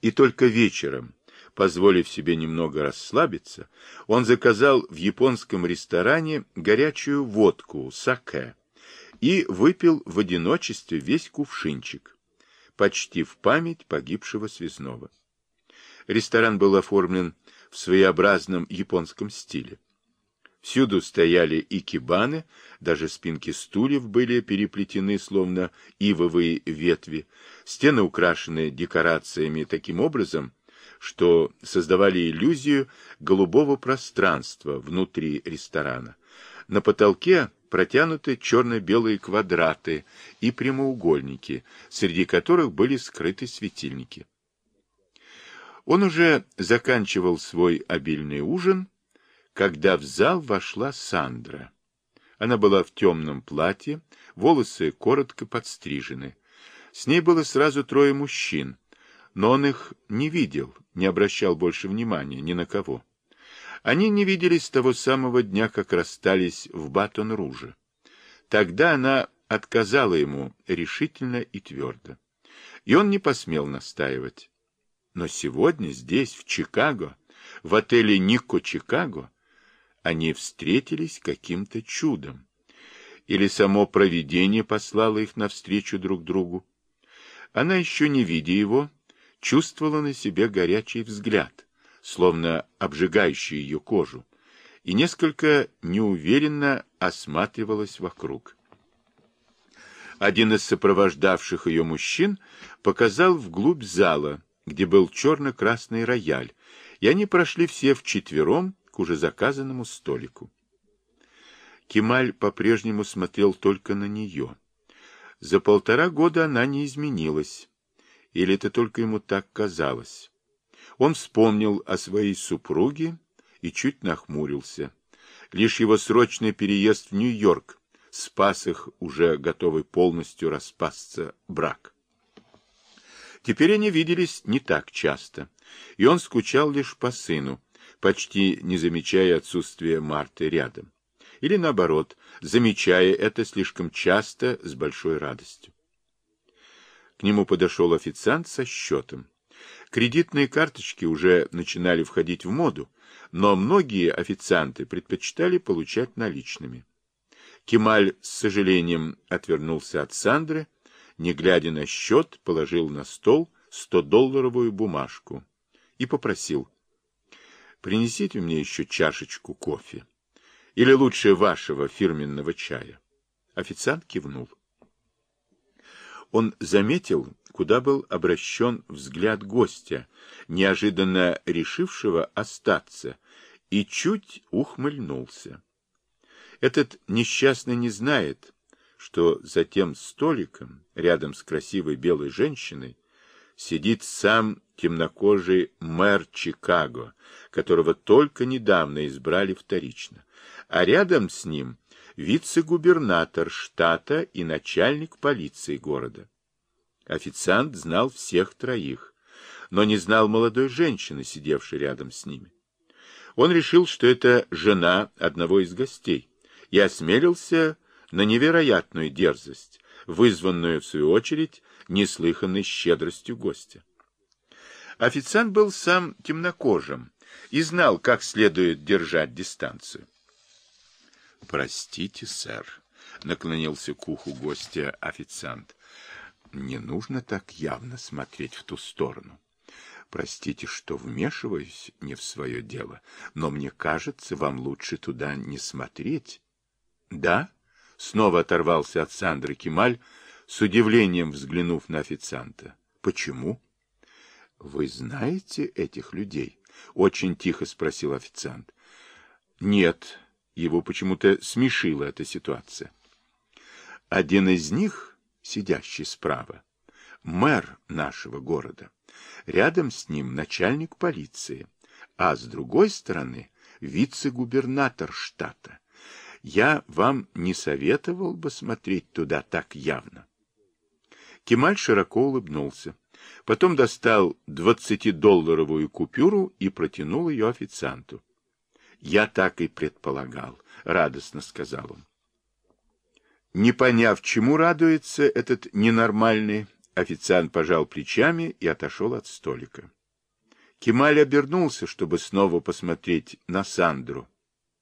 И только вечером, позволив себе немного расслабиться, он заказал в японском ресторане горячую водку саке и выпил в одиночестве весь кувшинчик, почти в память погибшего связного. Ресторан был оформлен в своеобразном японском стиле. Всюду стояли икебаны, даже спинки стульев были переплетены, словно ивовые ветви, стены украшены декорациями таким образом, что создавали иллюзию голубого пространства внутри ресторана. На потолке протянуты черно-белые квадраты и прямоугольники, среди которых были скрыты светильники. Он уже заканчивал свой обильный ужин, когда в зал вошла Сандра. Она была в темном платье, волосы коротко подстрижены. С ней было сразу трое мужчин, но он их не видел, не обращал больше внимания ни на кого. Они не виделись с того самого дня, как расстались в Батон-Руже. Тогда она отказала ему решительно и твердо. И он не посмел настаивать. Но сегодня здесь, в Чикаго, в отеле Нико Чикаго, они встретились каким-то чудом. Или само провидение послало их навстречу друг другу. Она, еще не видя его, чувствовала на себе горячий взгляд, словно обжигающий ее кожу, и несколько неуверенно осматривалась вокруг. Один из сопровождавших ее мужчин показал вглубь зала, где был черно-красный рояль, и они прошли все вчетвером уже заказанному столику. Кемаль по-прежнему смотрел только на нее. За полтора года она не изменилась. Или это только ему так казалось? Он вспомнил о своей супруге и чуть нахмурился. Лишь его срочный переезд в Нью-Йорк спас их, уже готовый полностью распасться брак. Теперь они виделись не так часто, и он скучал лишь по сыну, почти не замечая отсутствия Марты рядом. Или наоборот, замечая это слишком часто с большой радостью. К нему подошел официант со счетом. Кредитные карточки уже начинали входить в моду, но многие официанты предпочитали получать наличными. Кемаль с сожалением отвернулся от Сандры, не глядя на счет, положил на стол 100-долларовую бумажку и попросил принесите мне еще чашечку кофе. Или лучше вашего фирменного чая. Официант кивнул. Он заметил, куда был обращен взгляд гостя, неожиданно решившего остаться, и чуть ухмыльнулся. Этот несчастный не знает, что за тем столиком, рядом с красивой белой женщиной, сидит сам темнокожий мэр Чикаго, которого только недавно избрали вторично, а рядом с ним вице-губернатор штата и начальник полиции города. Официант знал всех троих, но не знал молодой женщины, сидевшей рядом с ними. Он решил, что это жена одного из гостей, и осмелился на невероятную дерзость, вызванную, в свою очередь, неслыханной щедростью гостя. Официант был сам темнокожим и знал, как следует держать дистанцию. — Простите, сэр, — наклонился к уху гостя официант. — Не нужно так явно смотреть в ту сторону. Простите, что вмешиваюсь не в свое дело, но мне кажется, вам лучше туда не смотреть. — Да? — снова оторвался от Сандры Кемаль, с удивлением взглянув на официанта. — Почему? — вы знаете этих людей? Очень тихо спросил официант. Нет, его почему-то смешила эта ситуация. Один из них, сидящий справа, мэр нашего города. Рядом с ним начальник полиции, а с другой стороны вице-губернатор штата. Я вам не советовал бы смотреть туда так явно. Кемаль широко улыбнулся. Потом достал двадцатидолларовую купюру и протянул ее официанту. «Я так и предполагал», — радостно сказал он. Не поняв, чему радуется этот ненормальный, Официант пожал плечами и отошел от столика. Кемаль обернулся, чтобы снова посмотреть на Сандру,